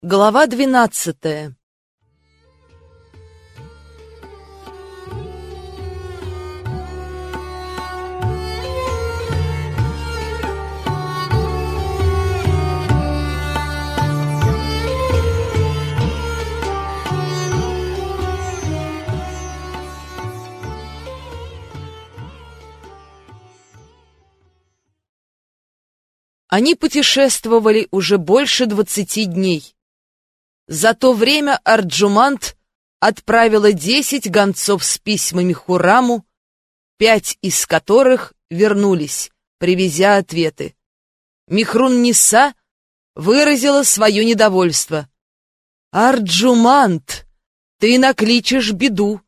Глава двенадцатая Они путешествовали уже больше двадцати дней. За то время Арджумант отправила десять гонцов с письмами Хураму, пять из которых вернулись, привезя ответы. Михрун-Ниса выразила свое недовольство. «Арджумант, ты накличешь беду.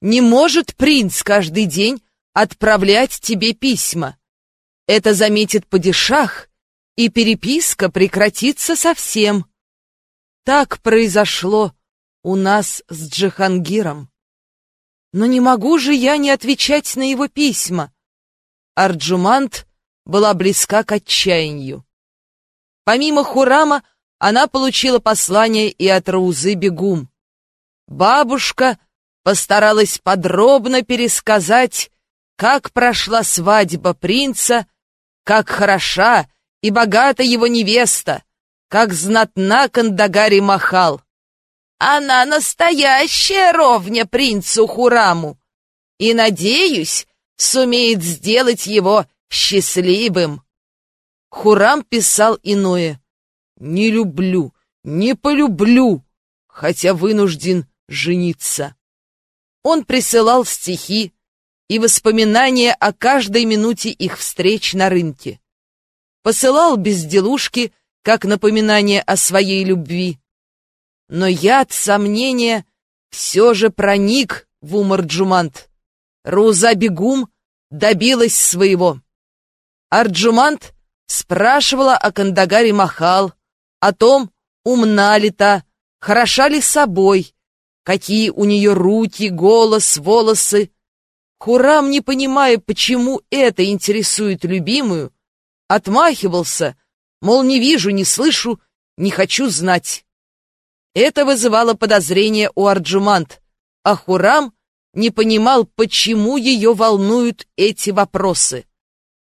Не может принц каждый день отправлять тебе письма. Это заметит падишах, и переписка прекратится совсем. Так произошло у нас с Джихангиром. Но не могу же я не отвечать на его письма. Арджумант была близка к отчаянию. Помимо Хурама, она получила послание и от Раузы Бегум. Бабушка постаралась подробно пересказать, как прошла свадьба принца, как хороша и богата его невеста, как знатна Кандагари Махал. Она настоящая ровня принцу Хураму, и, надеюсь, сумеет сделать его счастливым. Хурам писал иное. «Не люблю, не полюблю, хотя вынужден жениться». Он присылал стихи и воспоминания о каждой минуте их встреч на рынке посылал безделушки, как напоминание о своей любви. Но яд сомнения все же проник в умор Джумант. Руза Бегум добилась своего. Арджумант спрашивала о Кандагаре Махал, о том, умна ли та, хороша ли собой, какие у нее руки, голос, волосы. Хурам, не понимая, почему это интересует любимую, отмахивался, мол, не вижу, не слышу, не хочу знать. Это вызывало подозрение у Арджумант, а Хурам не понимал, почему ее волнуют эти вопросы.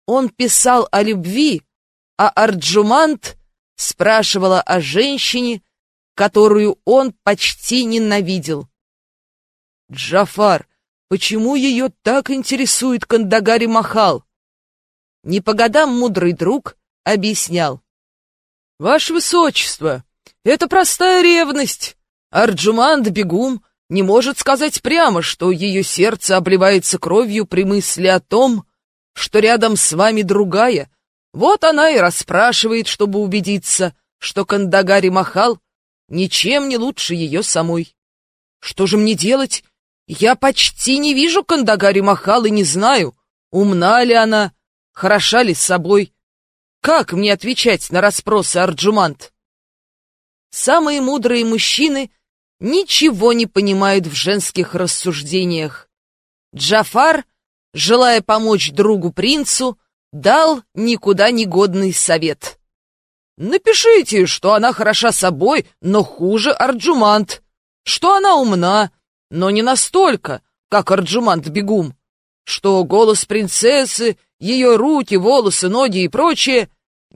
Он писал о любви, а Арджумант спрашивала о женщине, которую он почти ненавидел. «Джафар, почему ее так интересует Кандагари Махал?» не по годам мудрый друг объяснял. «Ваше Высочество, это простая ревность. Арджуманд Бегум не может сказать прямо, что ее сердце обливается кровью при мысли о том, что рядом с вами другая. Вот она и расспрашивает, чтобы убедиться, что Кандагари Махал ничем не лучше ее самой. Что же мне делать? Я почти не вижу Кандагари Махал и не знаю, умна ли она, хороша ли с собой. Как мне отвечать на расспросы Арджумант? Самые мудрые мужчины ничего не понимают в женских рассуждениях. Джафар, желая помочь другу принцу, дал никуда не годный совет. Напишите, что она хороша собой, но хуже Арджумант, что она умна, но не настолько, как Арджумант Бегум, что голос принцессы ее руки, волосы, ноги и прочее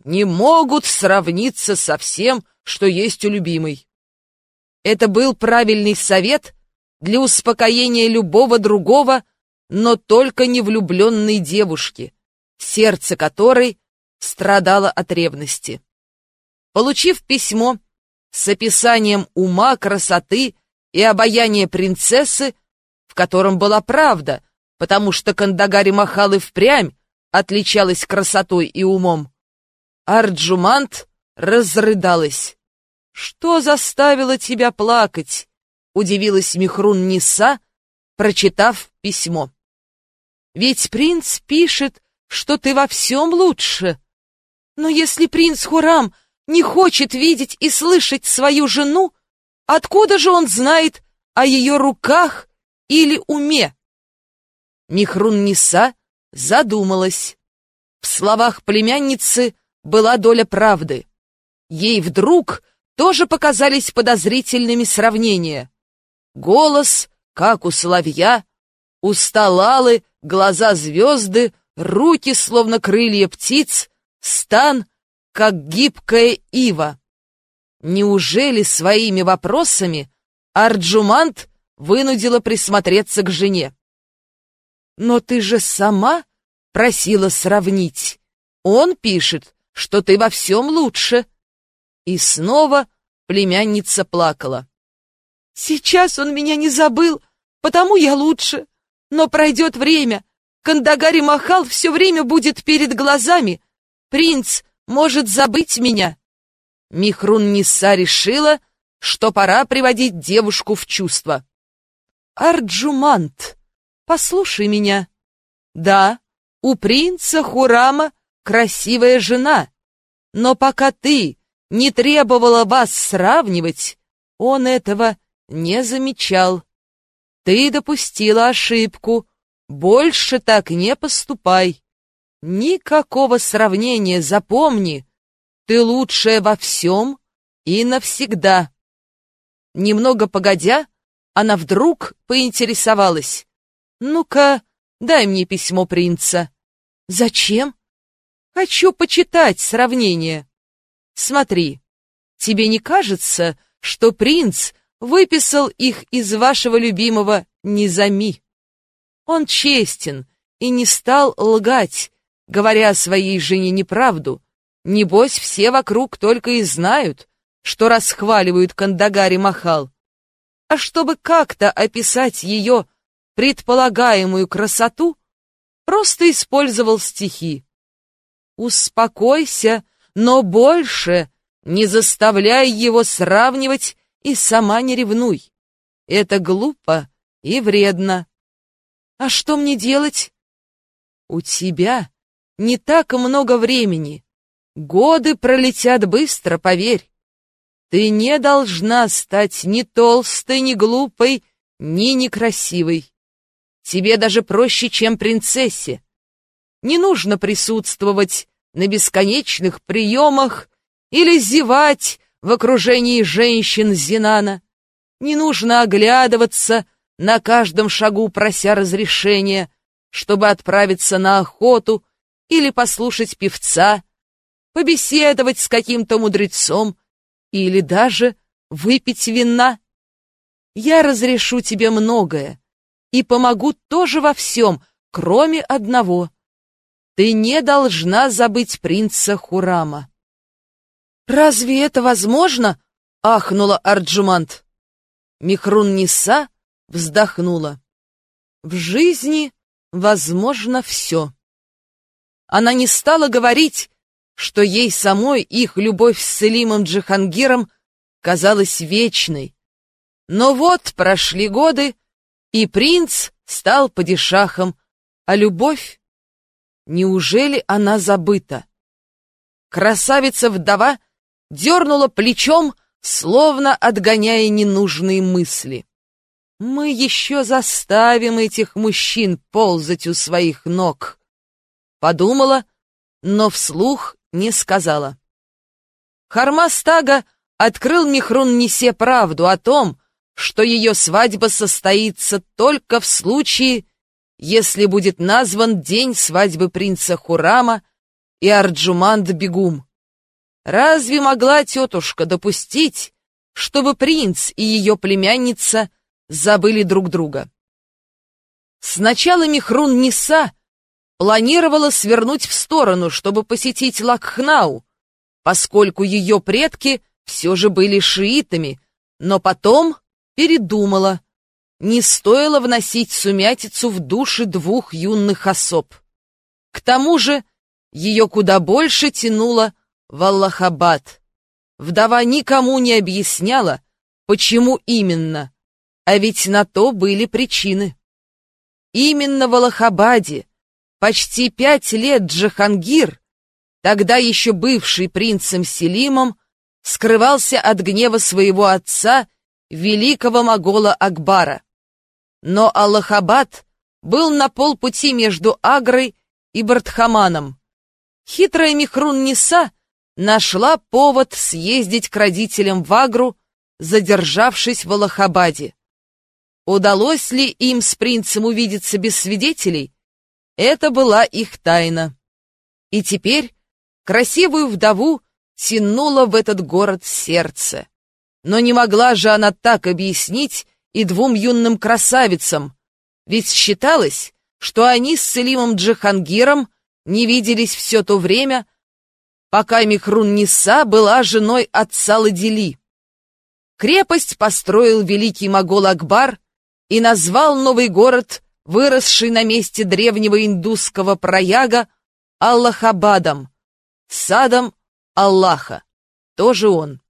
не могут сравниться со всем, что есть у любимой. Это был правильный совет для успокоения любого другого, но только не влюбленной девушки, сердце которой страдало от ревности. Получив письмо с описанием ума, красоты и обаяния принцессы, в котором была правда, потому что Кандагари Махал и впрямь отличалась красотой и умом. Арджумант разрыдалась. «Что заставило тебя плакать?» — удивилась Михрун Ниса, прочитав письмо. «Ведь принц пишет, что ты во всем лучше. Но если принц Хурам не хочет видеть и слышать свою жену, откуда же он знает о ее руках или уме?» Михрун Ниса задумалась. В словах племянницы была доля правды. Ей вдруг тоже показались подозрительными сравнения. Голос, как у соловья, уста лалы, глаза звезды, руки, словно крылья птиц, стан, как гибкая ива. Неужели своими вопросами Арджумант вынудила присмотреться к жене? Но ты же сама просила сравнить. Он пишет, что ты во всем лучше. И снова племянница плакала. Сейчас он меня не забыл, потому я лучше. Но пройдет время. Кандагари Махал все время будет перед глазами. Принц может забыть меня. Михрун Ниса решила, что пора приводить девушку в чувство. Арджумант, послушай меня. Да, у принца Хурама красивая жена, но пока ты не требовала вас сравнивать, он этого не замечал. Ты допустила ошибку, больше так не поступай. Никакого сравнения, запомни, ты лучшая во всем и навсегда. Немного погодя, она вдруг поинтересовалась. «Ну-ка, дай мне письмо принца». «Зачем?» «Хочу почитать сравнение». «Смотри, тебе не кажется, что принц выписал их из вашего любимого Низами? Он честен и не стал лгать, говоря своей жене неправду. Небось, все вокруг только и знают, что расхваливают Кандагари Махал. А чтобы как-то описать ее предполагаемую красоту, просто использовал стихи. Успокойся, но больше не заставляй его сравнивать и сама не ревнуй. Это глупо и вредно. А что мне делать? У тебя не так много времени. Годы пролетят быстро, поверь. Ты не должна стать ни толстой, ни глупой, ни некрасивой. Тебе даже проще, чем принцессе. Не нужно присутствовать на бесконечных приемах или зевать в окружении женщин Зинана. Не нужно оглядываться на каждом шагу, прося разрешения, чтобы отправиться на охоту или послушать певца, побеседовать с каким-то мудрецом или даже выпить вина. Я разрешу тебе многое и помогу тоже во всем, кроме одного. Ты не должна забыть принца Хурама. «Разве это возможно?» — ахнула Арджумант. Михрун Ниса вздохнула. «В жизни возможно все». Она не стала говорить, что ей самой их любовь с Селимом Джихангиром казалась вечной. Но вот прошли годы, и принц стал падишахом, а любовь? Неужели она забыта? Красавица-вдова дернула плечом, словно отгоняя ненужные мысли. Мы еще заставим этих мужчин ползать у своих ног. Подумала, но вслух не сказала. Хармастага открыл Михрун Несе правду о том, что ее свадьба состоится только в случае, если будет назван день свадьбы принца Хурама и Арджуманд Бегум. Разве могла тетушка допустить, чтобы принц и ее племянница забыли друг друга? Сначала Михрун Ниса планировала свернуть в сторону, чтобы посетить Лакхнау, поскольку ее предки все же были шиитами, но потом передумала. Не стоило вносить сумятицу в души двух юных особ. К тому же ее куда больше тянуло в Аллахабад. Вдова никому не объясняла, почему именно, а ведь на то были причины. Именно в Аллахабаде Почти пять лет Джахангир, тогда еще бывший принцем Селимом, скрывался от гнева своего отца, великого могола Акбара. Но Аллахабад был на полпути между Агрой и Бартхаманом. Хитрая Михрун Ниса нашла повод съездить к родителям в Агру, задержавшись в Аллахабаде. Удалось ли им с принцем увидеться без свидетелей? Это была их тайна. И теперь красивую вдову тянуло в этот город сердце. Но не могла же она так объяснить и двум юным красавицам, ведь считалось, что они с Селимом Джихангиром не виделись все то время, пока Михрун-Ниса была женой отца Ладили. Крепость построил великий могол Акбар и назвал новый город, выросший на месте древнего индусского прояга, Аллахабадом, садом Аллаха, тоже он.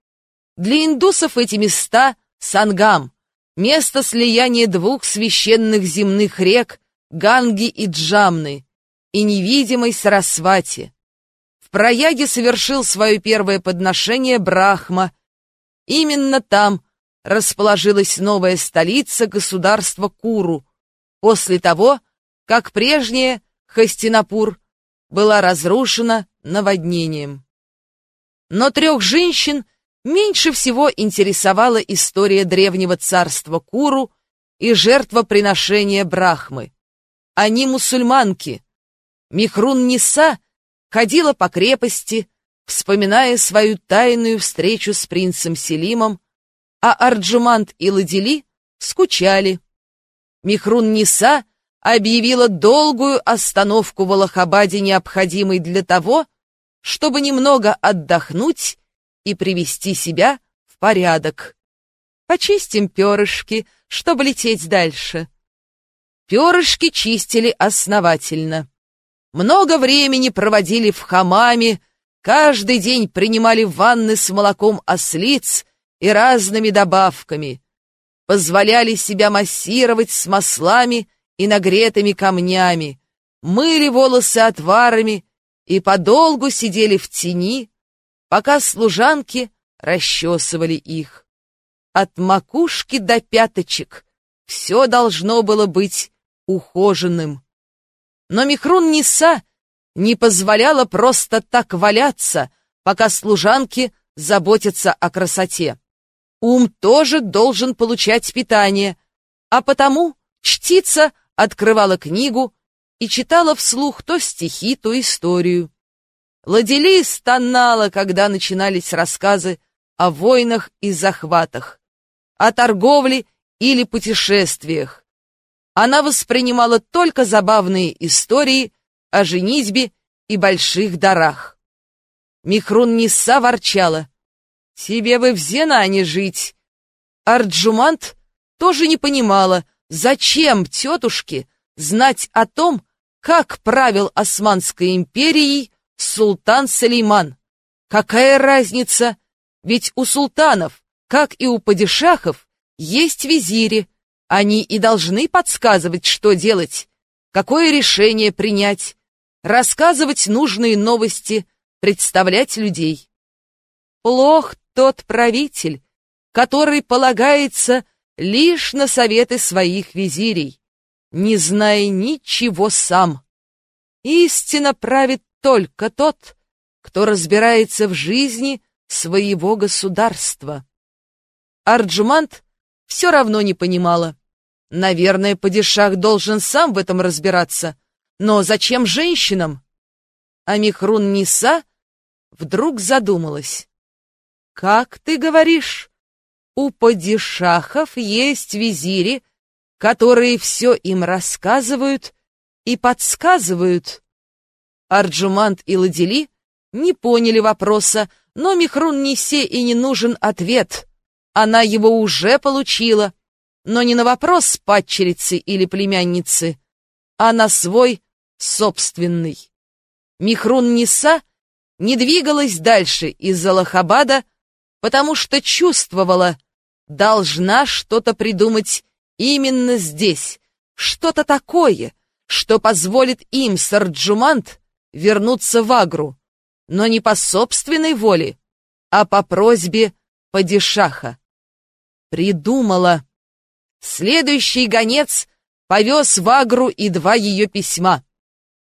Для индусов эти места — Сангам, место слияния двух священных земных рек Ганги и Джамны и невидимой Сарасвати. В Праяге совершил свое первое подношение Брахма. Именно там расположилась новая столица государства Куру, после того, как прежняя Хастинапур была разрушена наводнением. Но трех женщин меньше всего интересовала история древнего царства Куру и жертвоприношения Брахмы. Они мусульманки. Михрун-Ниса ходила по крепости, вспоминая свою тайную встречу с принцем Селимом, а Арджумант и Ладили скучали. Михрун-Ниса объявила долгую остановку в Аллахабаде, необходимой для того, чтобы немного отдохнуть и привести себя в порядок. Почистим перышки, чтобы лететь дальше. Перышки чистили основательно. Много времени проводили в хамаме, каждый день принимали ванны с молоком ослиц и разными добавками, позволяли себя массировать с маслами и нагретыми камнями, мыли волосы отварами и подолгу сидели в тени, пока служанки расчесывали их. От макушки до пяточек все должно было быть ухоженным. Но Михрун Ниса не позволяла просто так валяться, пока служанки заботятся о красоте. Ум тоже должен получать питание, а потому чтица открывала книгу и читала вслух то стихи, то историю. Ладили стонала, когда начинались рассказы о войнах и захватах, о торговле или путешествиях. Она воспринимала только забавные истории о женитьбе и больших дарах. Михрун Ниса ворчала. «Тебе бы в Зенане жить!» Арджумант тоже не понимала, зачем тетушке знать о том, как правил Османской империей султан Салейман. Какая разница? Ведь у султанов, как и у падишахов, есть визири. Они и должны подсказывать, что делать, какое решение принять, рассказывать нужные новости, представлять людей. Плох тот правитель, который полагается лишь на советы своих визирей, не зная ничего сам. Истинно правит только тот, кто разбирается в жизни своего государства. Арджумант все равно не понимала. Наверное, падишах должен сам в этом разбираться. Но зачем женщинам? А Михрун Ниса вдруг задумалась. «Как ты говоришь, у падишахов есть визири, которые все им рассказывают и подсказывают?» Арджумант и Ладили не поняли вопроса, но Михрун Нисе и не нужен ответ. Она его уже получила, но не на вопрос падчерицы или племянницы, а на свой собственный. Михрун Ниса не двигалась дальше из Аллахабада, потому что чувствовала, должна что-то придумать именно здесь, что-то такое, что позволит им, Сарджумант, вернуться в Агру, но не по собственной воле, а по просьбе падишаха. Придумала. Следующий гонец повез в Агру и два ее письма.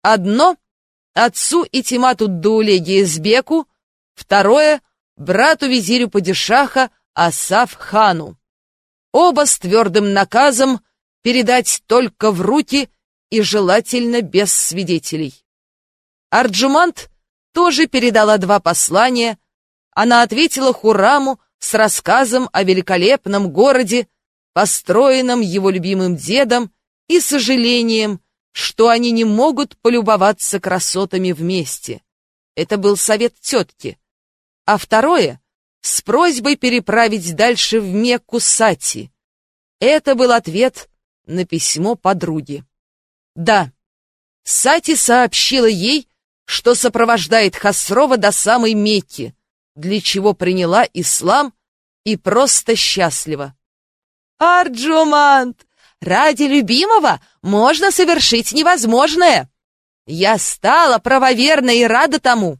Одно — отцу Итимату Дуле Гезбеку, второе — брату-визирю Падишаха Асаф хану. Оба с твердым наказом передать только в руки и желательно без свидетелей. Арджумант тоже передала два послания. Она ответила Хураму с рассказом о великолепном городе, построенном его любимым дедом, и сожалением, что они не могут полюбоваться красотами вместе. Это был совет тетки. А второе — с просьбой переправить дальше в Мекку Сати. Это был ответ на письмо подруги. Да, Сати сообщила ей, что сопровождает Хасрова до самой Мекки, для чего приняла ислам и просто счастлива. «Арджумант, ради любимого можно совершить невозможное!» Я стала правоверной и рада тому.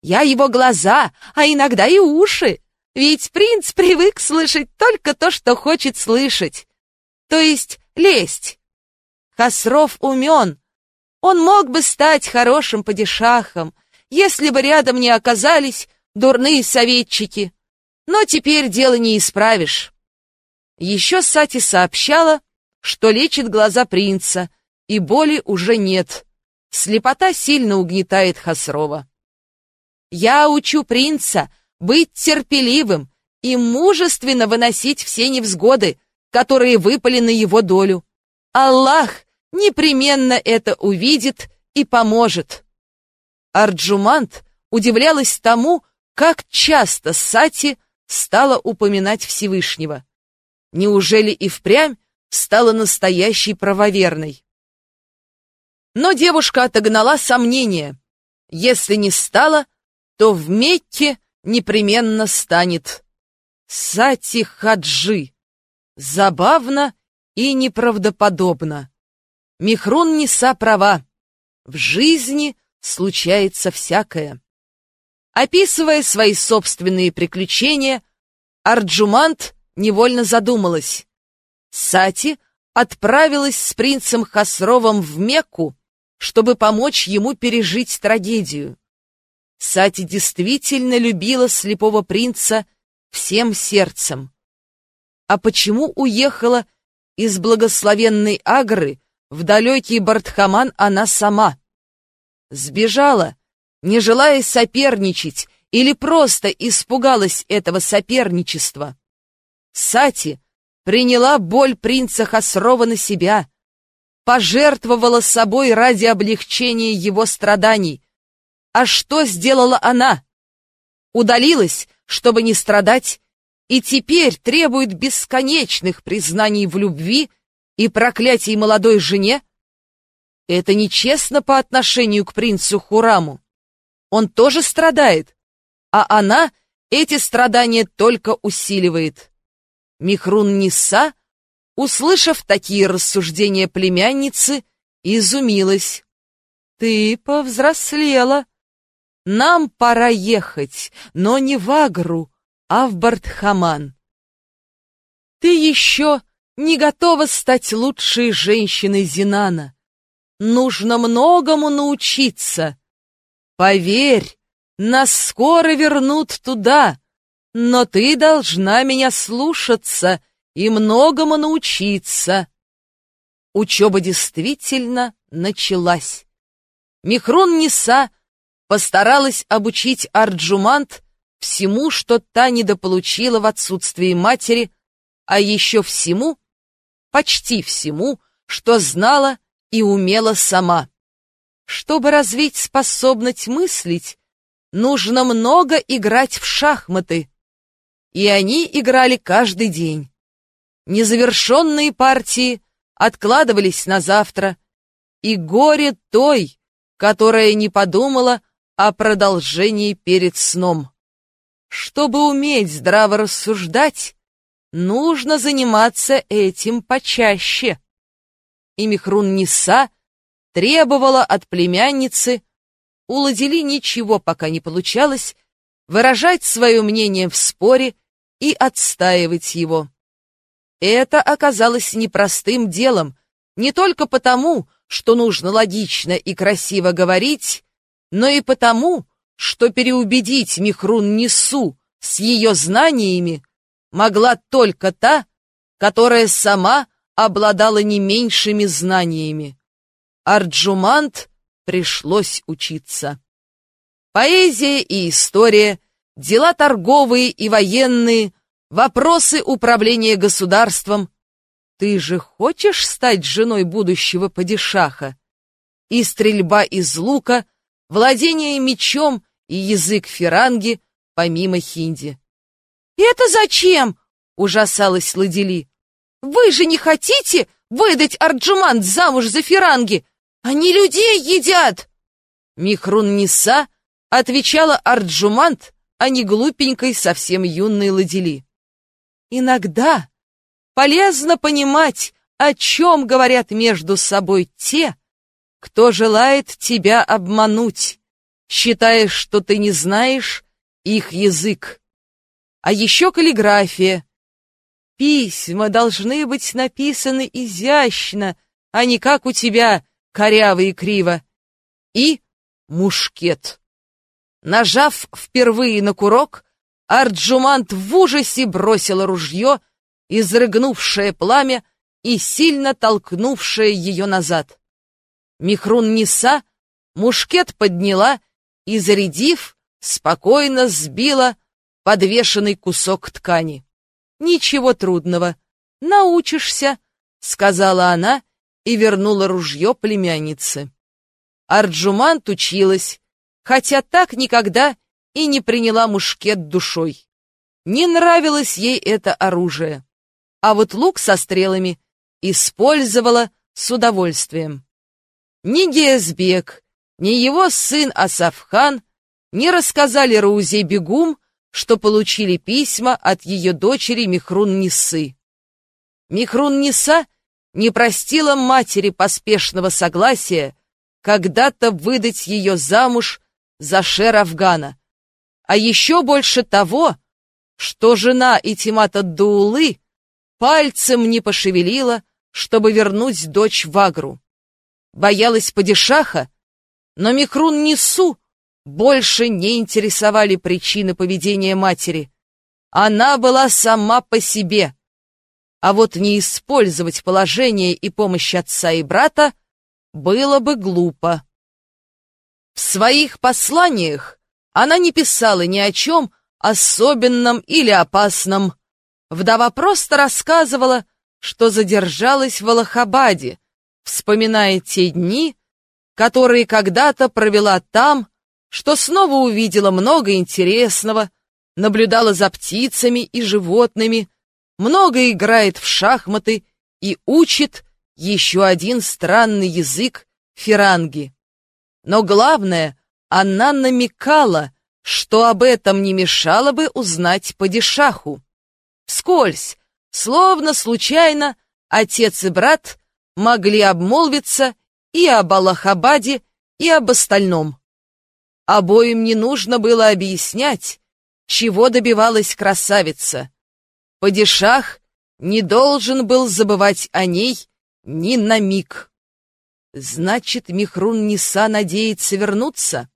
Я его глаза, а иногда и уши. Ведь принц привык слышать только то, что хочет слышать. То есть лесть. Хасров умен. Он мог бы стать хорошим падишахом, если бы рядом не оказались дурные советчики. Но теперь дело не исправишь. Еще Сати сообщала, что лечит глаза принца, и боли уже нет. Слепота сильно угнетает Хасрова. «Я учу принца быть терпеливым и мужественно выносить все невзгоды, которые выпали на его долю. Аллах непременно это увидит и поможет». Арджумант удивлялась тому, как часто Сати стала упоминать Всевышнего. Неужели и впрямь стала настоящей правоверной? Но девушка отогнала сомнения. Если не стала, то в Мекке непременно станет. Сати Хаджи. Забавно и неправдоподобно. Михрун Неса права. В жизни случается всякое. Описывая свои собственные приключения, Арджумант невольно задумалась. Сати отправилась с принцем Хасровым в Мекку, чтобы помочь ему пережить трагедию. Сати действительно любила слепого принца всем сердцем. А почему уехала из благословенной Агры в далекий Бартхаман она сама? Сбежала, не желая соперничать, или просто испугалась этого соперничества. Сати приняла боль принца Хасрова на себя, пожертвовала собой ради облегчения его страданий. А что сделала она? Удалилась, чтобы не страдать, и теперь требует бесконечных признаний в любви и проклятий молодой жене? Это нечестно по отношению к принцу Хураму. Он тоже страдает, а она эти страдания только усиливает. Михрун Ниса Услышав такие рассуждения племянницы, изумилась. «Ты повзрослела. Нам пора ехать, но не в Агру, а в Бартхаман. Ты еще не готова стать лучшей женщиной Зинана. Нужно многому научиться. Поверь, нас скоро вернут туда, но ты должна меня слушаться» и многому научиться. Учеба действительно началась. Михрун Ниса постаралась обучить Арджумант всему, что та недополучила в отсутствии матери, а еще всему, почти всему, что знала и умела сама. Чтобы развить способность мыслить, нужно много играть в шахматы. И они играли каждый день. Незавершенные партии откладывались на завтра, и горе той, которая не подумала о продолжении перед сном. Чтобы уметь здраво рассуждать, нужно заниматься этим почаще. И Михрун Ниса требовала от племянницы, у Ладили ничего пока не получалось, выражать свое мнение в споре и отстаивать его. Это оказалось непростым делом, не только потому, что нужно логично и красиво говорить, но и потому, что переубедить Михрун Несу с ее знаниями могла только та, которая сама обладала не меньшими знаниями. Арджумант пришлось учиться. Поэзия и история, дела торговые и военные, вопросы управления государством. Ты же хочешь стать женой будущего падишаха? И стрельба из лука, владение мечом и язык фиранги, помимо хинди. «Это зачем?» — ужасалась Ладили. «Вы же не хотите выдать Арджумант замуж за фиранги? Они людей едят!» Михрун Ниса отвечала Арджумант, а не глупенькой, совсем юной Ладили. «Иногда полезно понимать, о чем говорят между собой те, кто желает тебя обмануть, считая, что ты не знаешь их язык. А еще каллиграфия. Письма должны быть написаны изящно, а не как у тебя, коряво и криво. И мушкет. Нажав впервые на курок, Арджумант в ужасе бросила ружье, изрыгнувшее пламя и сильно толкнувшее ее назад. Михрун Ниса мушкет подняла и, зарядив, спокойно сбила подвешенный кусок ткани. «Ничего трудного, научишься», — сказала она и вернула ружье племяннице. Арджумант училась, хотя так никогда и не приняла мушкет душой. Не нравилось ей это оружие, а вот лук со стрелами использовала с удовольствием. Ни Гезбек, ни его сын Асафхан не рассказали Раузе Бегум, что получили письма от ее дочери Михрун Нисы. Михрун Ниса не простила матери поспешного согласия когда-то выдать ее замуж за Шер Афгана, а еще больше того, что жена Итимата Дуулы пальцем не пошевелила, чтобы вернуть дочь в Агру. Боялась падишаха, но Михрун Нису больше не интересовали причины поведения матери. Она была сама по себе. А вот не использовать положение и помощь отца и брата было бы глупо. В своих посланиях она не писала ни о чем особенном или опасном. Вдова просто рассказывала, что задержалась в Аллахабаде, вспоминая те дни, которые когда-то провела там, что снова увидела много интересного, наблюдала за птицами и животными, много играет в шахматы и учит еще один странный язык фиранги. Но главное, она намекала, что об этом не мешало бы узнать падишаху. Вскользь, словно случайно, отец и брат могли обмолвиться и об Аллахабаде, и об остальном. Обоим не нужно было объяснять, чего добивалась красавица. Падишах не должен был забывать о ней ни на миг. Значит, Михрун Ниса надеется вернуться?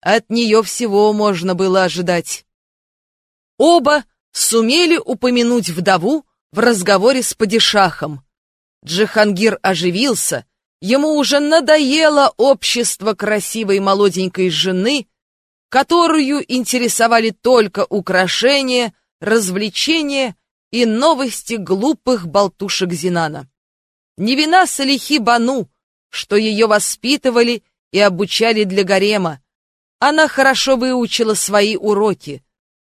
От нее всего можно было ожидать. Оба сумели упомянуть вдову в разговоре с падишахом. Джихангир оживился, Ему уже надоело общество красивой молоденькой жены, которую интересовали только украшения, развлечения и новости глупых болтушек Зинана. Не вина Салихи Бану, что ее воспитывали и обучали для гарема. Она хорошо выучила свои уроки,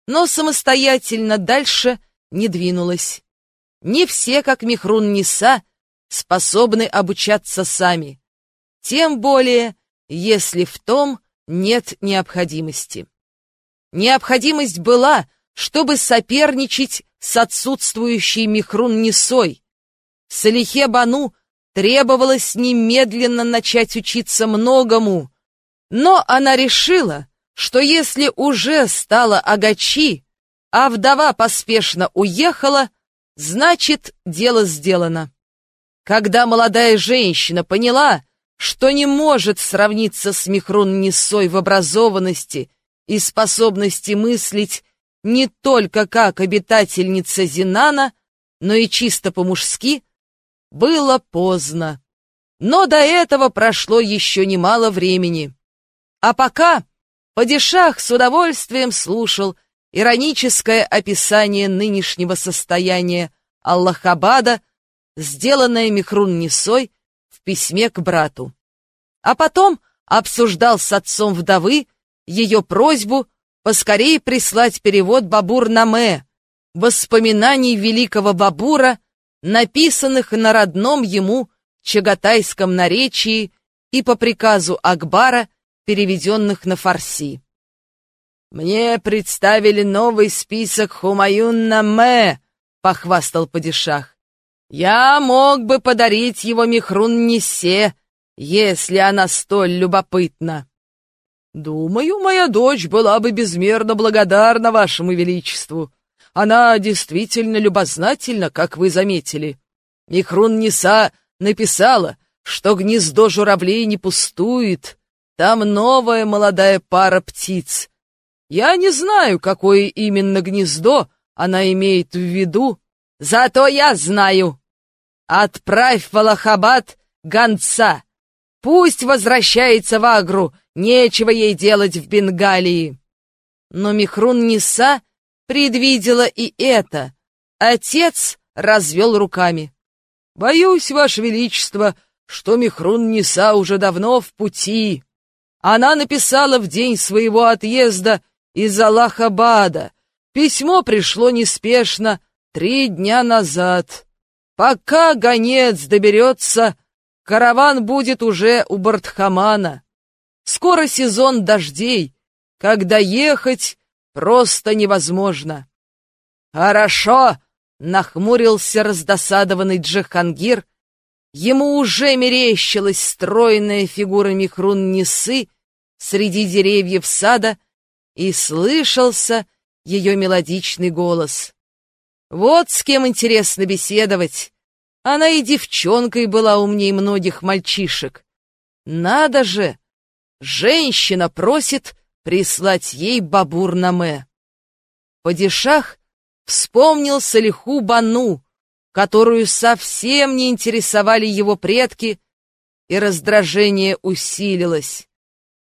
но самостоятельно дальше не двинулась. Не все, как Михрун Ниса, способны обучаться сами, тем более, если в том нет необходимости. Необходимость была, чтобы соперничать с отсутствующей Михрун Несой. Салихе Бану требовалось немедленно начать учиться многому, но она решила, что если уже стала Агачи, а вдова поспешно уехала, значит, дело сделано. Когда молодая женщина поняла, что не может сравниться с Михрун Несой в образованности и способности мыслить не только как обитательница Зинана, но и чисто по-мужски, было поздно. Но до этого прошло еще немало времени. А пока Падишах с удовольствием слушал ироническое описание нынешнего состояния Аллахабада, сделанное Михрун-Несой в письме к брату. А потом обсуждал с отцом вдовы ее просьбу поскорее прислать перевод Бабур-Наме, воспоминаний великого Бабура, написанных на родном ему чагатайском наречии и по приказу Акбара, переведенных на фарси. «Мне представили новый список Хумаюн-Наме», — похвастал падишах. «Я мог бы подарить его Михрун-Несе, если она столь любопытна». «Думаю, моя дочь была бы безмерно благодарна вашему величеству. Она действительно любознательна, как вы заметили. Михрун-Неса написала, что гнездо журавлей не пустует, там новая молодая пара птиц. Я не знаю, какое именно гнездо она имеет в виду, зато я знаю. Отправь в Аллахабад гонца. Пусть возвращается в Агру, нечего ей делать в Бенгалии. Но Михрун Ниса предвидела и это. Отец развел руками. Боюсь, Ваше Величество, что Михрун Ниса уже давно в пути. Она написала в день своего отъезда из Аллахабада. Письмо пришло неспешно, три дня назад. Пока гонец доберется, караван будет уже у Бартхамана. Скоро сезон дождей, когда ехать просто невозможно. Хорошо, Нахмурился раздосадованный Джахангир. Ему уже мерещилась стройная фигура Михрун-Несы среди деревьев сада, и слышался ее мелодичный голос. Вот с кем интересно беседовать. Она и девчонкой была умней многих мальчишек. Надо же! Женщина просит прислать ей бабур-наме. Падишах Вспомнил Салиху Бану, которую совсем не интересовали его предки, и раздражение усилилось.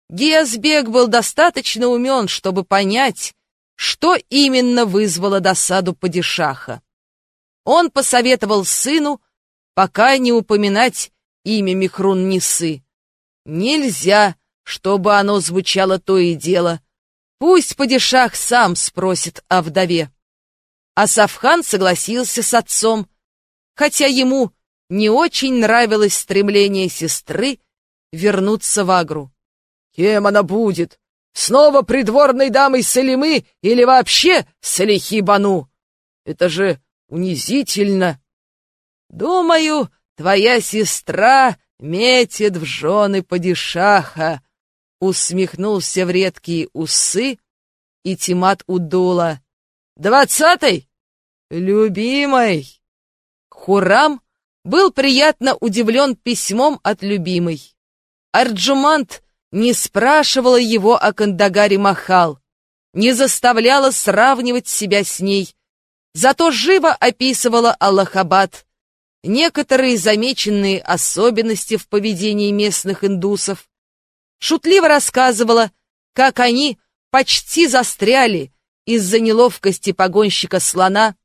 Гиазбек был достаточно умен, чтобы понять, что именно вызвало досаду падишаха. Он посоветовал сыну пока не упоминать имя Михрун-Нисы. Нельзя, чтобы оно звучало то и дело. Пусть падишах сам спросит о вдове. А Савхан согласился с отцом, хотя ему не очень нравилось стремление сестры вернуться в Агру. Кем она будет? Снова придворной дамой Салимы или вообще Салихи Бану? Это же унизительно. Думаю, твоя сестра метит в жены падишаха, усмехнулся в редкие усы, и Тимат удула. Двадцатый? Любимой. Хурам был приятно удивлен письмом от любимой. Арджумант не спрашивала его о Кандагаре Махал, не заставляла сравнивать себя с ней, зато живо описывала Аллахабад, некоторые замеченные особенности в поведении местных индусов, шутливо рассказывала, как они почти застряли из-за неловкости погонщика слона,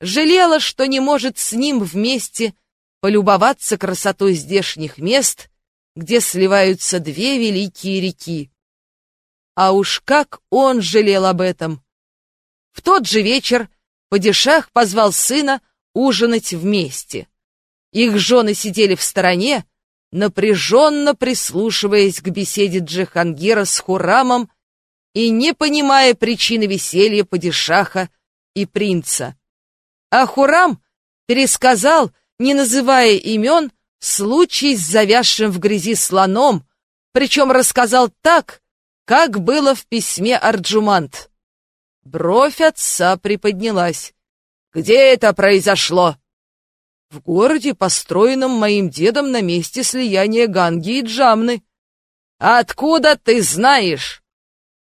жалела, что не может с ним вместе полюбоваться красотой здешних мест, где сливаются две великие реки. А уж как он жалел об этом! В тот же вечер Падишах позвал сына ужинать вместе. Их жены сидели в стороне, напряженно прислушиваясь к беседе Джихангира с Хурамом и не понимая причины веселья падишаха и принца. А Хурам пересказал, не называя имен, случай с завязшим в грязи слоном, причем рассказал так, как было в письме Арджумант. Бровь отца приподнялась. «Где это произошло?» «В городе, построенном моим дедом на месте слияния Ганги и Джамны». «Откуда ты знаешь?»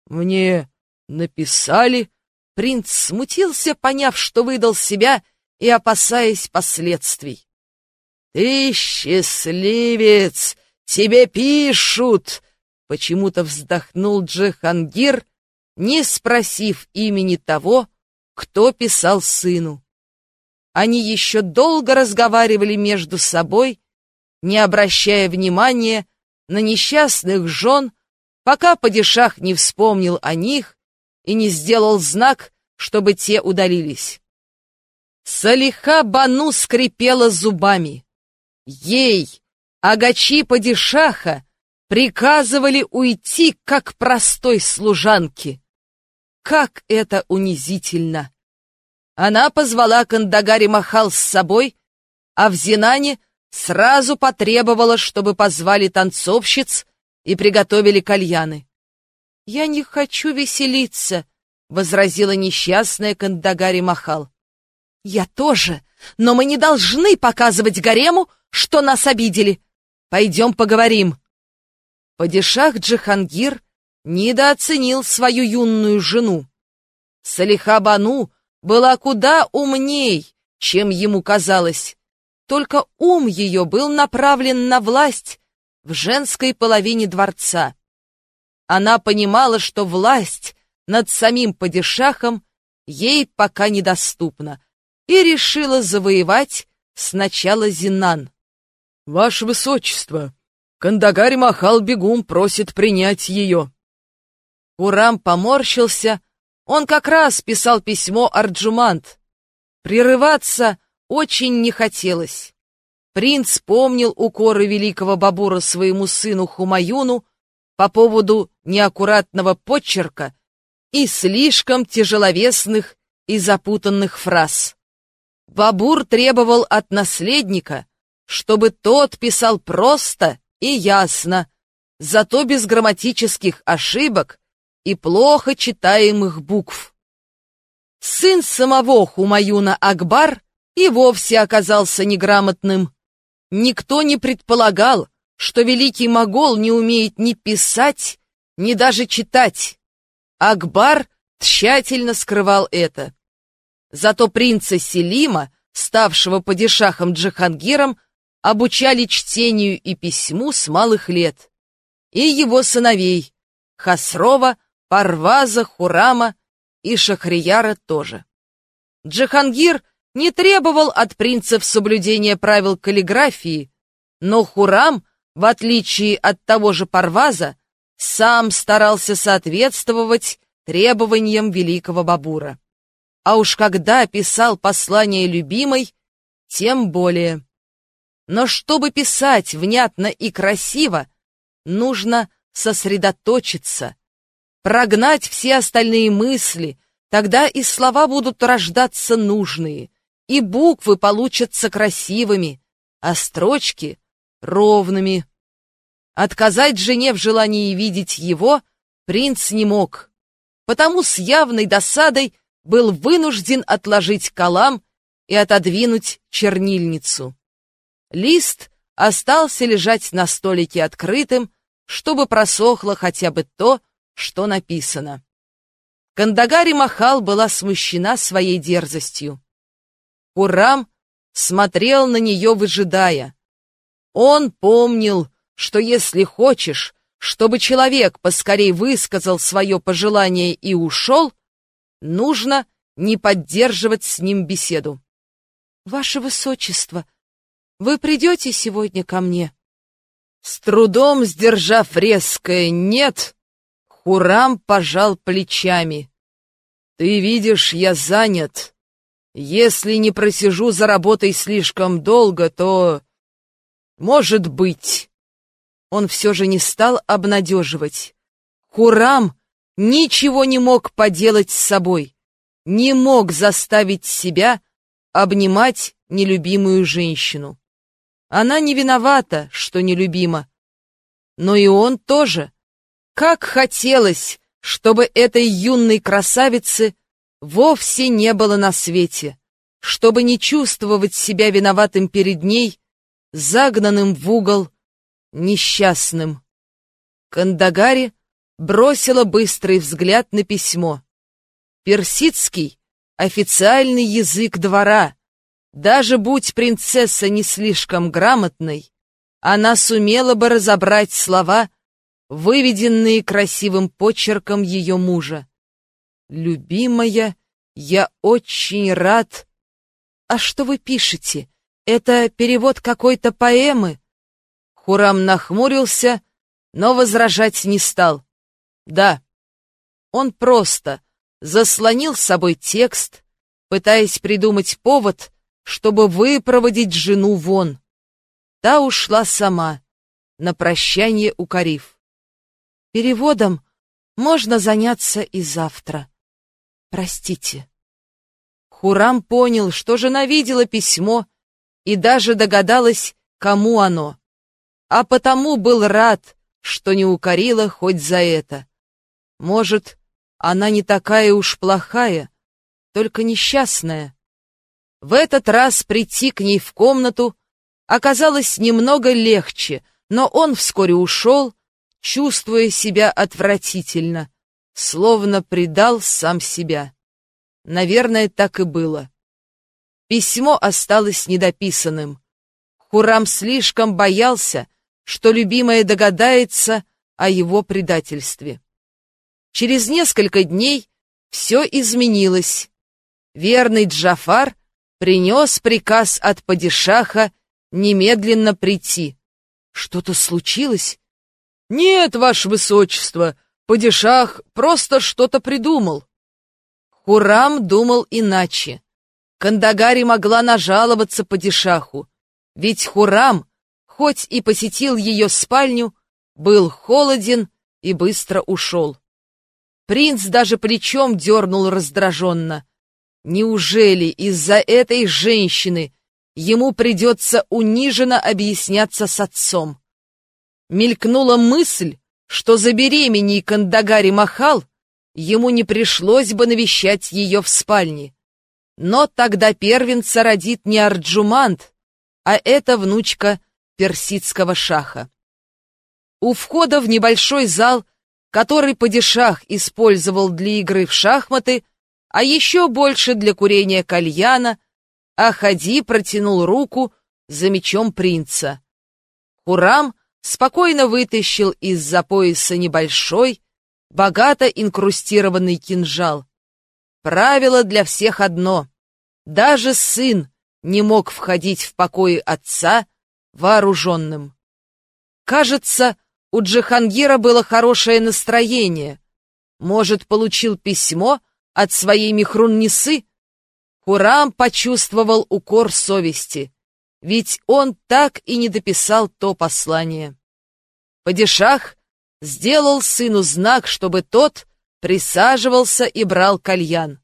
Мне написали. Принц смутился, поняв, что выдал себя и опасаясь последствий. «Ты счастливец! Тебе пишут!» Почему-то вздохнул Джихангир, не спросив имени того, кто писал сыну. Они еще долго разговаривали между собой, не обращая внимания на несчастных жен, пока падишах не вспомнил о них и не сделал знак, чтобы те удалились. Салиха Бану скрипела зубами. Ей, агачи падишаха, приказывали уйти, как простой служанке. Как это унизительно! Она позвала Кандагари Махал с собой, а в Зинане сразу потребовала, чтобы позвали танцовщиц и приготовили кальяны. «Я не хочу веселиться», — возразила несчастная Кандагари Махал. «Я тоже, но мы не должны показывать Гарему, что нас обидели. Пойдем поговорим». Падишах Джихангир недооценил свою юную жену. Салиха Бану была куда умней, чем ему казалось. Только ум ее был направлен на власть в женской половине дворца. Она понимала, что власть над самим падишахом ей пока недоступна, и решила завоевать сначала Зинан. «Ваше Высочество, Кандагарь Махал Бегум просит принять ее». Урам поморщился, он как раз писал письмо Арджумант. Прерываться очень не хотелось. Принц помнил укоры великого Бабура своему сыну Хумаюну по поводу неаккуратного почерка и слишком тяжеловесных и запутанных фраз. Бабур требовал от наследника, чтобы тот писал просто и ясно, зато без грамматических ошибок и плохо читаемых букв. Сын самого Хумаюна Акбар и вовсе оказался неграмотным. Никто не предполагал, что великий могол не умеет ни писать, ни даже читать. Акбар тщательно скрывал это. Зато принца Селима, ставшего падишахом Джихангиром, обучали чтению и письму с малых лет. И его сыновей, Хасрова, Парваза, Хурама и Шахрияра тоже. Джихангир не требовал от принцев соблюдения правил каллиграфии, но Хурам, в отличие от того же Парваза, сам старался соответствовать требованиям великого Бабура. А уж когда писал послание любимой, тем более. Но чтобы писать внятно и красиво, нужно сосредоточиться, прогнать все остальные мысли, тогда и слова будут рождаться нужные, и буквы получатся красивыми, а строчки — ровными. Отказать жене в желании видеть его принц не мог, потому с явной досадой был вынужден отложить калам и отодвинуть чернильницу. Лист остался лежать на столике открытым, чтобы просохло хотя бы то, что написано. Кандагари Махал была смущена своей дерзостью. Курам смотрел на нее, выжидая. Он помнил, что если хочешь, чтобы человек поскорей высказал свое пожелание и ушел, нужно не поддерживать с ним беседу. «Ваше Высочество, вы придете сегодня ко мне?» С трудом сдержав резкое «нет», Хурам пожал плечами. «Ты видишь, я занят. Если не просижу за работой слишком долго, то... Может быть...» Он все же не стал обнадеживать. Хурам ничего не мог поделать с собой, не мог заставить себя обнимать нелюбимую женщину. Она не виновата, что нелюбима. Но и он тоже. Как хотелось, чтобы этой юной красавицы вовсе не было на свете, чтобы не чувствовать себя виноватым перед ней, загнанным в угол, несчастным. Кандагари бросила быстрый взгляд на письмо. Персидский — официальный язык двора. Даже будь принцесса не слишком грамотной, она сумела бы разобрать слова, выведенные красивым почерком ее мужа. «Любимая, я очень рад...» «А что вы пишете? Это перевод какой-то поэмы?» Хурам нахмурился, но возражать не стал. «Да». Он просто заслонил с собой текст, пытаясь придумать повод, чтобы выпроводить жену вон. Та ушла сама, на прощание укорив. Переводом можно заняться и завтра. Простите. Хурам понял, что жена видела письмо и даже догадалась, кому оно. А потому был рад, что не укорила хоть за это. Может, она не такая уж плохая, только несчастная. В этот раз прийти к ней в комнату оказалось немного легче, но он вскоре ушел, чувствуя себя отвратительно, словно предал сам себя. Наверное, так и было. Письмо осталось недописанным. Хурам слишком боялся, что любимая догадается о его предательстве. Через несколько дней все изменилось. Верный Джафар принес приказ от падишаха немедленно прийти. Что-то случилось? Нет, ваше высочество, падишах просто что-то придумал. Хурам думал иначе. Кандагари могла нажаловаться падишаху, ведь Хурам, хоть и посетил ее спальню, был холоден и быстро ушел. Принц даже плечом дернул раздраженно. Неужели из-за этой женщины ему придется униженно объясняться с отцом. Мелькнула мысль, что забеременей Кандагари Махал, ему не пришлось бы навещать ее в спальне. Но тогда первенца родит не Арджумант, а эта внучка персидского шаха. У входа в небольшой зал, который падишах использовал для игры в шахматы, а еще больше для курения кальяна, а Хади протянул руку за мечом принца. Хурам спокойно вытащил из-за пояса небольшой, богато инкрустированный кинжал. Правило для всех одно. Даже сын не мог входить в покои отца вооруженным. Кажется, у Джихангира было хорошее настроение. Может, получил письмо от своей Михрун-Несы, Хурам почувствовал укор совести, ведь он так и не дописал то послание. Падишах сделал сыну знак, чтобы тот присаживался и брал кальян.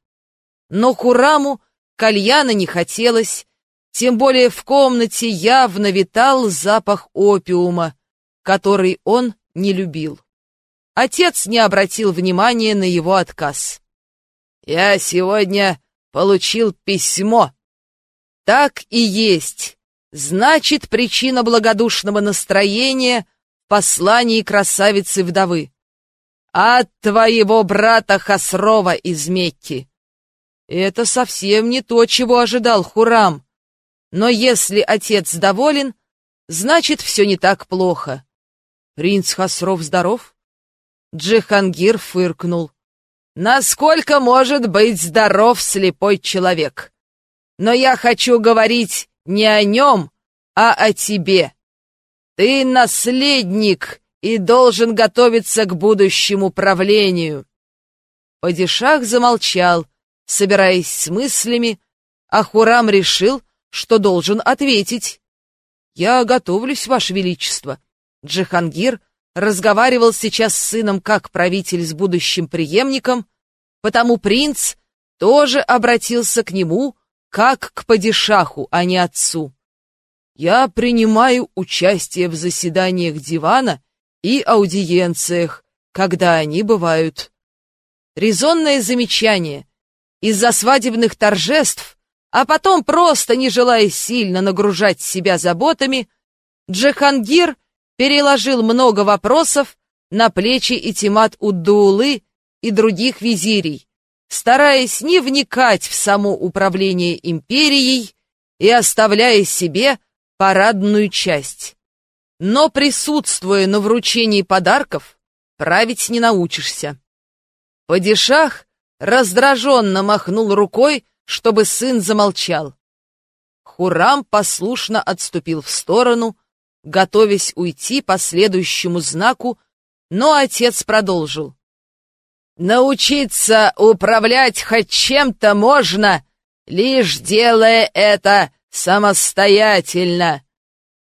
Но Хураму кальяна не хотелось, тем более в комнате явно витал запах опиума, который он не любил. Отец не обратил внимания на его отказ. «Я сегодня получил письмо. Так и есть. Значит, причина благодушного настроения в послании красавицы-вдовы. От твоего брата Хасрова из Мекки. Это совсем не то, чего ожидал Хурам. Но если отец доволен, значит, все не так плохо. Принц Хасров здоров? Джихангир фыркнул. Насколько может быть здоров слепой человек? Но я хочу говорить не о нем, а о тебе. Ты наследник и должен готовиться к будущему правлению. Падишах замолчал, собираясь с мыслями, а Хурам решил, что должен ответить. «Я готовлюсь, Ваше Величество». Джихангир разговаривал сейчас с сыном как правитель с будущим преемником, потому принц тоже обратился к нему как к падишаху, а не отцу. Я принимаю участие в заседаниях дивана и аудиенциях, когда они бывают. Резонное замечание. Из-за свадебных торжеств, а потом просто не желая сильно нагружать себя заботами, Джахангир переложил много вопросов на плечи Итимат Уддуулы и других визирей, стараясь не вникать в само управление империей и оставляя себе парадную часть. Но присутствуя на вручении подарков, править не научишься. Падишах раздраженно махнул рукой, чтобы сын замолчал. Хурам послушно отступил в сторону, готовясь уйти по следующему знаку, но отец продолжил. «Научиться управлять хоть чем-то можно, лишь делая это самостоятельно.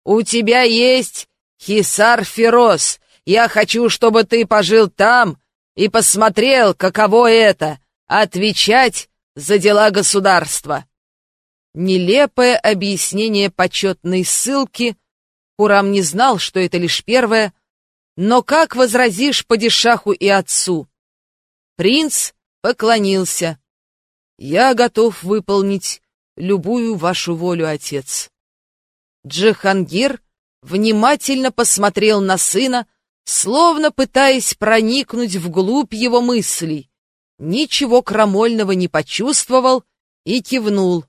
У тебя есть Хисар Фероз. Я хочу, чтобы ты пожил там и посмотрел, каково это — отвечать за дела государства. Нелепое объяснение почетной ссылки. Хурам не знал, что это лишь первое. Но как возразишь падишаху и отцу? Принц поклонился. «Я готов выполнить любую вашу волю, отец». Джихангир внимательно посмотрел на сына, словно пытаясь проникнуть вглубь его мыслей, ничего крамольного не почувствовал и кивнул.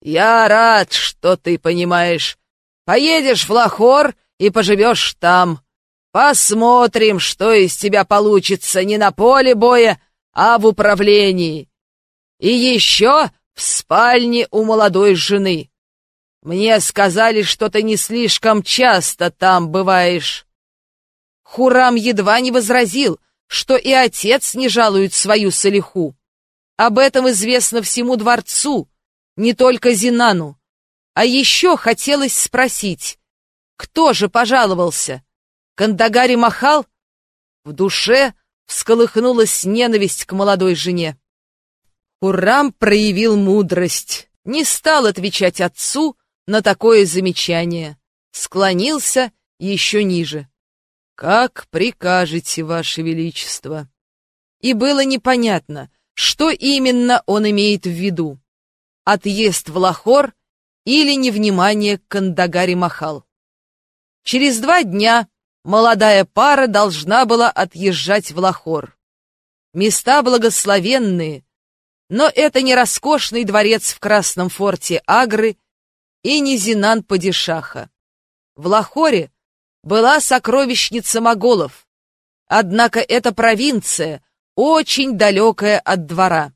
«Я рад, что ты понимаешь. Поедешь в Лахор и поживешь там. Посмотрим, что из тебя получится не на поле боя, а в управлении. И еще в спальне у молодой жены. Мне сказали, что ты не слишком часто там бываешь. Хурам едва не возразил, что и отец не жалует свою Салиху. Об этом известно всему дворцу, не только Зинану. А еще хотелось спросить, кто же пожаловался? Кандагари Махал? В душе всколыхнулась ненависть к молодой жене. Хурам проявил мудрость, не стал отвечать отцу на такое замечание, склонился еще ниже. «Как прикажете, Ваше Величество?» И было непонятно, что именно он имеет в виду. Отъезд в Лахор или невнимание к Кандагари Махал. Через два дня молодая пара должна была отъезжать в Лахор. Места благословенные, но это не роскошный дворец в Красном форте Агры и не Зинан Падишаха. В Лахоре была сокровищница моголов, однако эта провинция очень далекая от двора.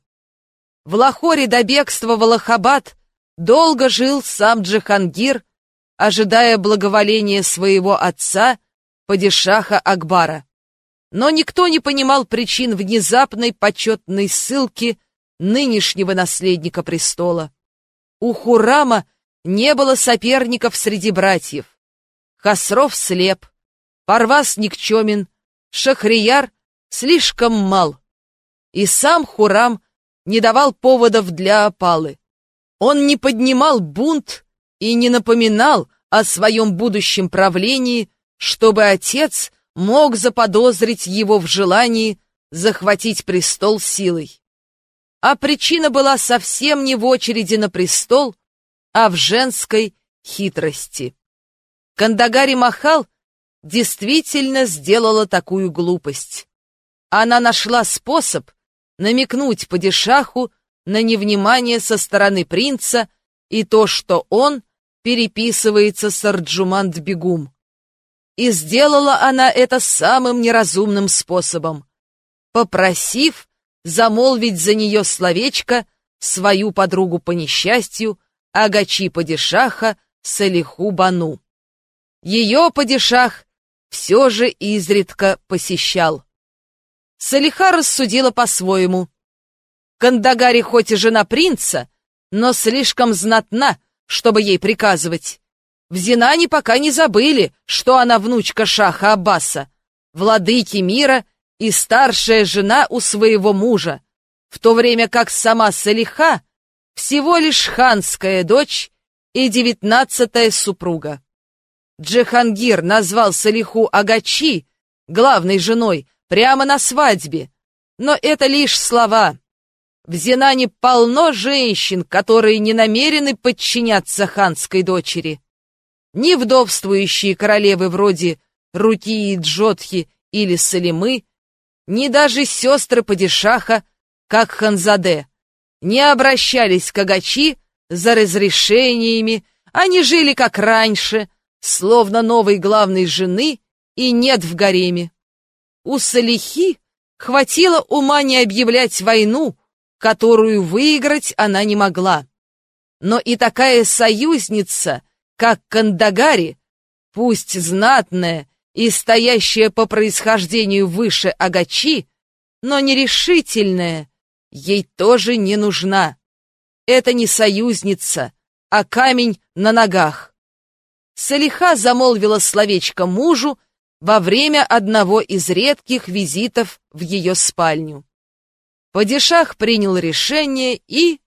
В Лахоре до бегства в Аллахабад долго жил сам Джихангир, ожидая благоволения своего отца падишаха Акбара. Но никто не понимал причин внезапной почетной ссылки нынешнего наследника престола. У Хурама не было соперников среди братьев. Хасров слеп, Парвас никчемен, Шахрияр слишком мал. И сам Хурам не давал поводов для опалы. Он не поднимал бунт и не напоминал о своем будущем правлении чтобы отец мог заподозрить его в желании захватить престол силой. А причина была совсем не в очереди на престол, а в женской хитрости. Кандагари Махал действительно сделала такую глупость. Она нашла способ намекнуть падишаху на невнимание со стороны принца и то, что он переписывается с Арджуманд-бегум. И сделала она это самым неразумным способом, попросив замолвить за нее словечко свою подругу по несчастью Агачи Падишаха Салиху Бану. Ее Падишах все же изредка посещал. Салиха рассудила по-своему. Кандагари хоть и жена принца, но слишком знатна, чтобы ей приказывать. В Зинане пока не забыли, что она внучка Шаха Аббаса, владыки мира и старшая жена у своего мужа, в то время как сама Салиха всего лишь ханская дочь и девятнадцатая супруга. Джихангир назвал Салиху Агачи главной женой прямо на свадьбе, но это лишь слова. В Зинане полно женщин, которые не намерены подчиняться ханской дочери ни вдовствующие королевы вроде Рути и Джотхи или Салимы, ни даже сестры падишаха, как Ханзаде, не обращались к Агачи за разрешениями, они жили как раньше, словно новой главной жены и нет в гареме. У Салихи хватило ума не объявлять войну, которую выиграть она не могла. Но и такая союзница, как Кандагари, пусть знатная и стоящая по происхождению выше Агачи, но нерешительная, ей тоже не нужна. Это не союзница, а камень на ногах. Салиха замолвила словечко мужу во время одного из редких визитов в ее спальню. Падишах принял решение и...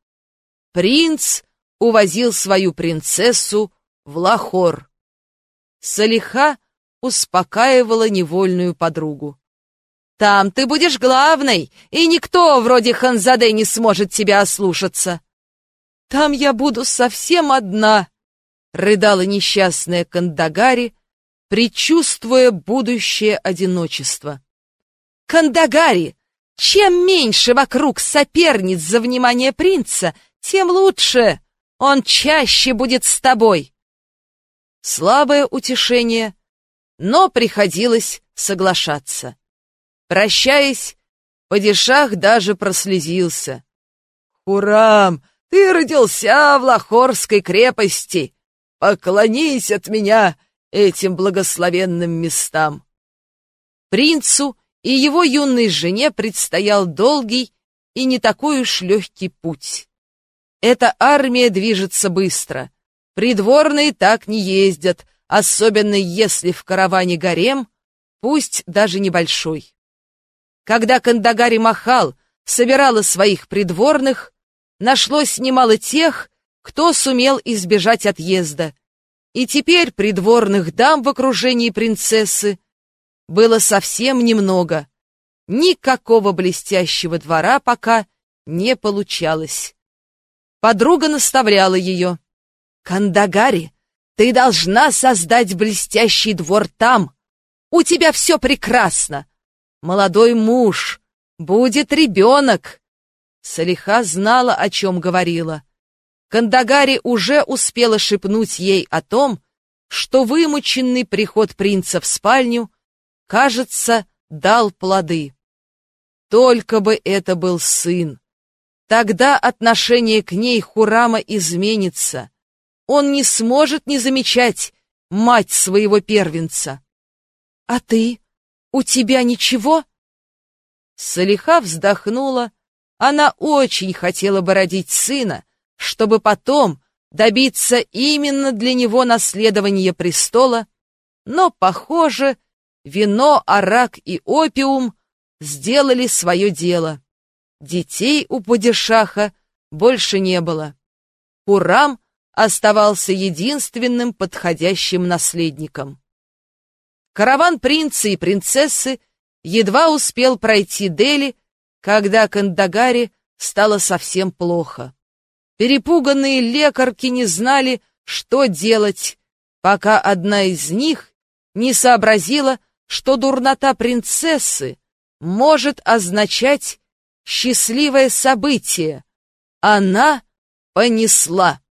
Принц увозил свою принцессу в Лахор. Салиха успокаивала невольную подругу. «Там ты будешь главной, и никто вроде Ханзаде не сможет тебя ослушаться». «Там я буду совсем одна», — рыдала несчастная Кандагари, предчувствуя будущее одиночество. «Кандагари, чем меньше вокруг соперниц за внимание принца, тем лучше. Он чаще будет с тобой». Слабое утешение, но приходилось соглашаться. Прощаясь, Падишах даже прослезился. «Хурам, ты родился в Лахорской крепости. Поклонись от меня этим благословенным местам». Принцу и его юной жене предстоял долгий и не такой уж легкий путь. Эта армия движется быстро. Придворные так не ездят, особенно если в караване гарем, пусть даже небольшой. Когда Кандагари махал, собирала своих придворных, нашлось немало тех, кто сумел избежать отъезда, и теперь придворных дам в окружении принцессы было совсем немного. Никакого блестящего двора пока не получалось. Подруга наставляла ее. «Кандагари, ты должна создать блестящий двор там. У тебя все прекрасно. Молодой муж, будет ребенок. Салиха знала, о чем говорила. Кандагари уже успела шепнуть ей о том, что вымученный приход принца в спальню, кажется, дал плоды. Только бы это был сын. Тогда отношение к ней Хурама изменится он не сможет не замечать мать своего первенца. А ты? У тебя ничего? Салиха вздохнула. Она очень хотела бы родить сына, чтобы потом добиться именно для него наследования престола, но, похоже, вино, арак и опиум сделали свое дело. Детей у падишаха больше не было. Урам оставался единственным подходящим наследником. Караван принца и принцессы едва успел пройти Дели, когда Кандагаре стало совсем плохо. Перепуганные лекарки не знали, что делать, пока одна из них не сообразила, что дурнота принцессы может означать счастливое событие. Она понесла.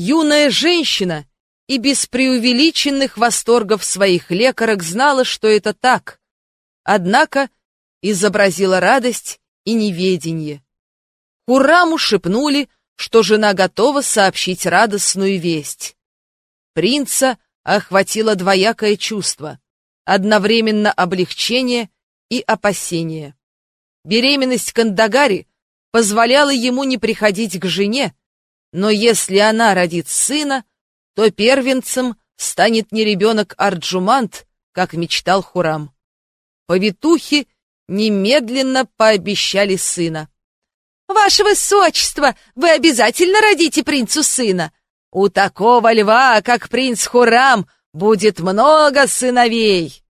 Юная женщина и без преувеличенных восторгов своих лекарок знала, что это так, однако изобразила радость и неведение. Кураму шепнули, что жена готова сообщить радостную весть. Принца охватило двоякое чувство, одновременно облегчение и опасение. Беременность Кандагари позволяла ему не приходить к жене, но если она родит сына, то первенцем станет не ребенок Арджумант, как мечтал Хурам. Повитухи немедленно пообещали сына. «Ваше Высочество, вы обязательно родите принцу сына! У такого льва, как принц Хурам, будет много сыновей!»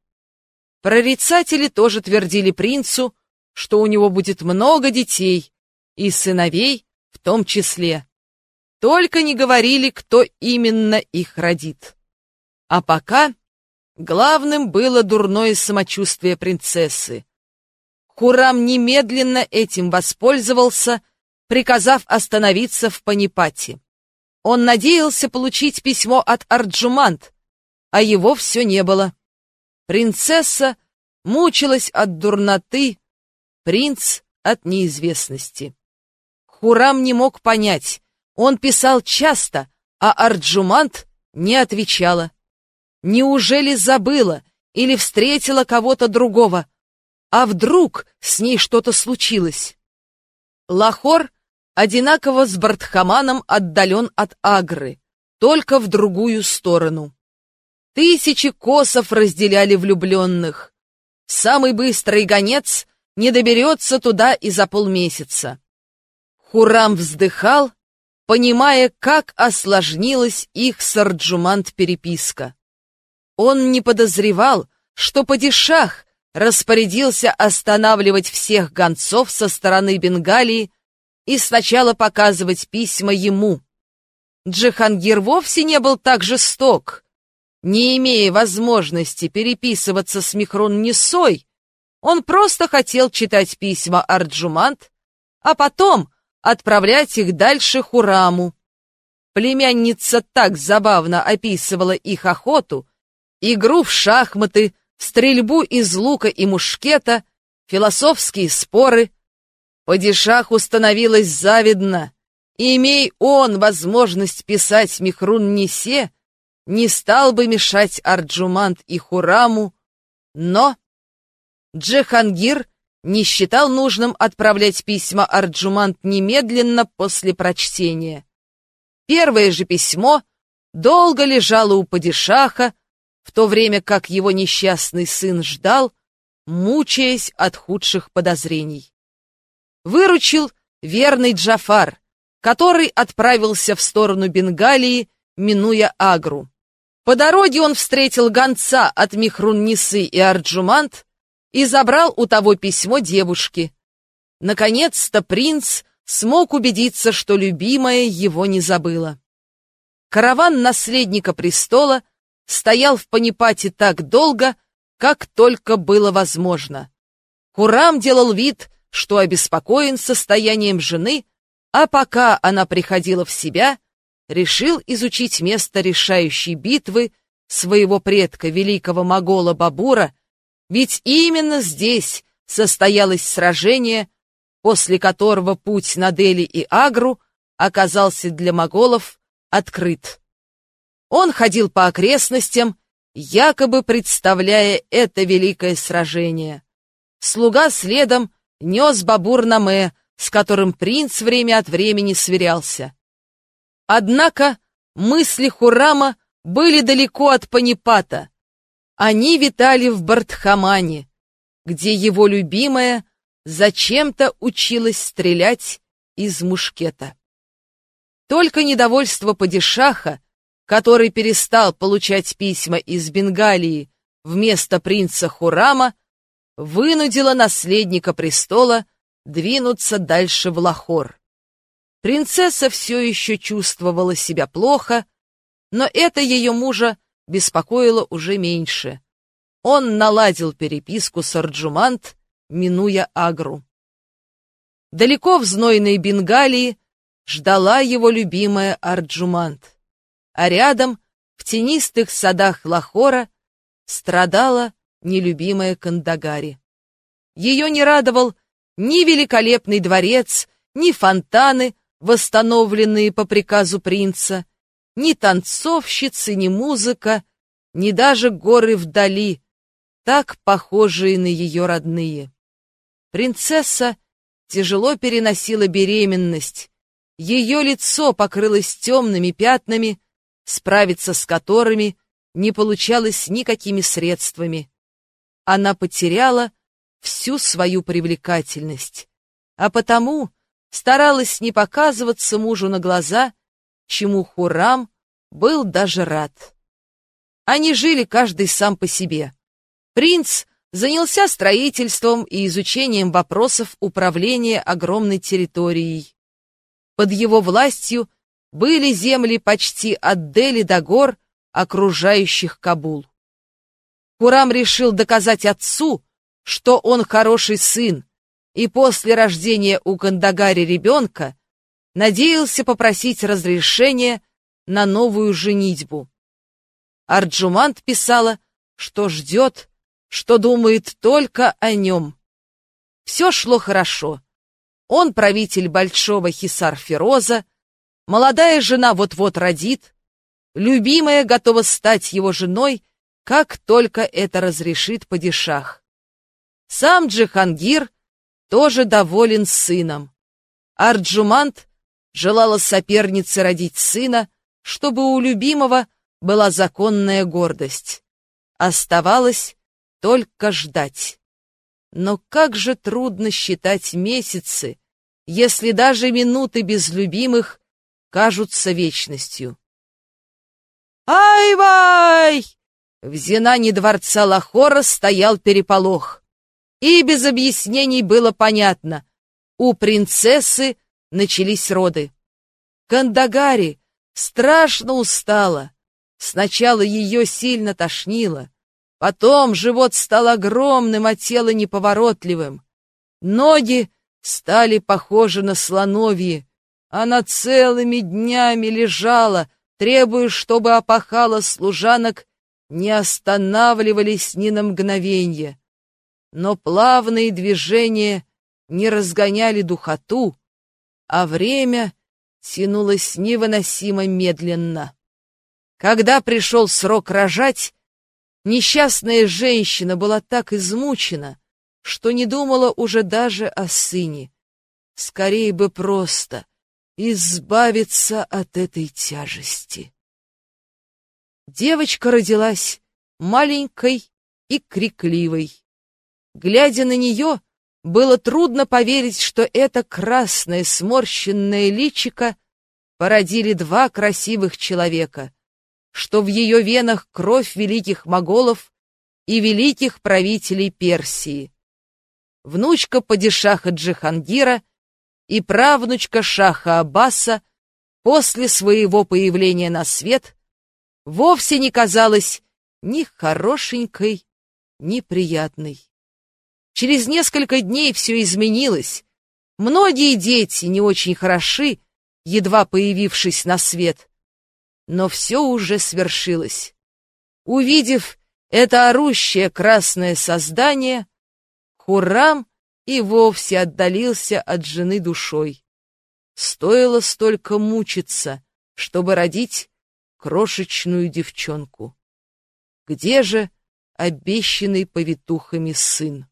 Прорицатели тоже твердили принцу, что у него будет много детей, и сыновей в том числе. Только не говорили, кто именно их родит. А пока Главным было дурное самочувствие принцессы. Хурам немедленно этим воспользовался, приказав остановиться в Панипате. Он надеялся получить письмо от Арджумант, а его все не было. Принцесса мучилась от дурноты, принц от неизвестности. Хурам не мог понять, он писал часто, а Арджумант не отвечала. Неужели забыла или встретила кого-то другого? А вдруг с ней что-то случилось? Лахор одинаково с Бартхаманом отдален от Агры, только в другую сторону. Тысячи косов разделяли влюбленных. Самый быстрый гонец не доберется туда и за полмесяца. Хурам вздыхал, понимая, как осложнилась их с Арджумант переписка. Он не подозревал, что падишах распорядился останавливать всех гонцов со стороны Бенгалии и сначала показывать письма ему. Джихангир вовсе не был так жесток. Не имея возможности переписываться с Михрун Несой, он просто хотел читать письма Арджумант, а потом отправлять их дальше Хураму. Племянница так забавно описывала их охоту, игру в шахматы, стрельбу из лука и мушкета, философские споры. Падишаху становилось завидно. Имей он возможность писать Михрун Несе, не стал бы мешать Арджумант и Хураму, но Джехангир не считал нужным отправлять письма Арджумант немедленно после прочтения. Первое же письмо долго лежало у падишаха, в то время как его несчастный сын ждал, мучаясь от худших подозрений. Выручил верный Джафар, который отправился в сторону Бенгалии, минуя Агру. По дороге он встретил гонца от Михрун-Нисы и Арджумант и забрал у того письмо девушки. Наконец-то принц смог убедиться, что любимая его не забыла. Караван наследника престола стоял в Панипате так долго, как только было возможно. Курам делал вид, что обеспокоен состоянием жены, а пока она приходила в себя, решил изучить место решающей битвы своего предка, великого могола Бабура, ведь именно здесь состоялось сражение, после которого путь на Дели и Агру оказался для моголов открыт. Он ходил по окрестностям, якобы представляя это великое сражение. Слуга следом нес Бабур-Наме, с которым принц время от времени сверялся. Однако мысли Хурама были далеко от Панипата. Они витали в Бартхамане, где его любимая зачем-то училась стрелять из мушкета. Только недовольство падишаха который перестал получать письма из Бенгалии вместо принца Хурама, вынудила наследника престола двинуться дальше в Лахор. Принцесса все еще чувствовала себя плохо, но это ее мужа беспокоило уже меньше. Он наладил переписку с Арджумант, минуя Агру. Далеко в знойной Бенгалии ждала его любимая Арджумант а рядом, в тенистых садах Лахора, страдала нелюбимая Кандагари. Ее не радовал ни великолепный дворец, ни фонтаны, восстановленные по приказу принца, ни танцовщицы, ни музыка, ни даже горы вдали, так похожие на ее родные. Принцесса тяжело переносила беременность, ее лицо покрылось темными пятнами, справиться с которыми не получалось никакими средствами. Она потеряла всю свою привлекательность, а потому старалась не показываться мужу на глаза, чему Хурам был даже рад. Они жили каждый сам по себе. Принц занялся строительством и изучением вопросов управления огромной территорией. Под его властью были земли почти от Дели до гор, окружающих Кабул. Хурам решил доказать отцу, что он хороший сын, и после рождения у Кандагари ребенка надеялся попросить разрешения на новую женитьбу. Арджумант писала, что ждет, что думает только о нем. Все шло хорошо. Он правитель большого Хисар-Фероза, молодая жена вот-вот родит, любимая готова стать его женой, как только это разрешит падишах. Сам Джихангир тоже доволен сыном. Арджумант желала сопернице родить сына, чтобы у любимого была законная гордость. Оставалось только ждать. Но как же трудно считать месяцы, если даже минуты без любимых кажутся вечностью. «Ай-вай!» В Зинане дворца Лахора стоял переполох. И без объяснений было понятно. У принцессы начались роды. Кандагари страшно устала. Сначала ее сильно тошнило, потом живот стал огромным, а тело неповоротливым. Ноги стали похожи на слоновьи. Она целыми днями лежала, требуя, чтобы опахала служанок, не останавливались ни на мгновенье. Но плавные движения не разгоняли духоту, а время тянулось невыносимо медленно. Когда пришел срок рожать, несчастная женщина была так измучена, что не думала уже даже о сыне. Скорее бы просто избавиться от этой тяжести. Девочка родилась маленькой и крикливой. Глядя на нее, было трудно поверить, что это красное сморщенное личико породили два красивых человека, что в ее венах кровь великих моголов и великих правителей Персии. Внучка падишаха Джихангира и правнучка шаха Аббаса после своего появления на свет вовсе не казалась ни хорошенькой, ни приятной. Через несколько дней все изменилось. Многие дети не очень хороши, едва появившись на свет. Но все уже свершилось. Увидев это орущее красное создание, Хурам и вовсе отдалился от жены душой. Стоило столько мучиться, чтобы родить крошечную девчонку. Где же обещанный повитухами сын?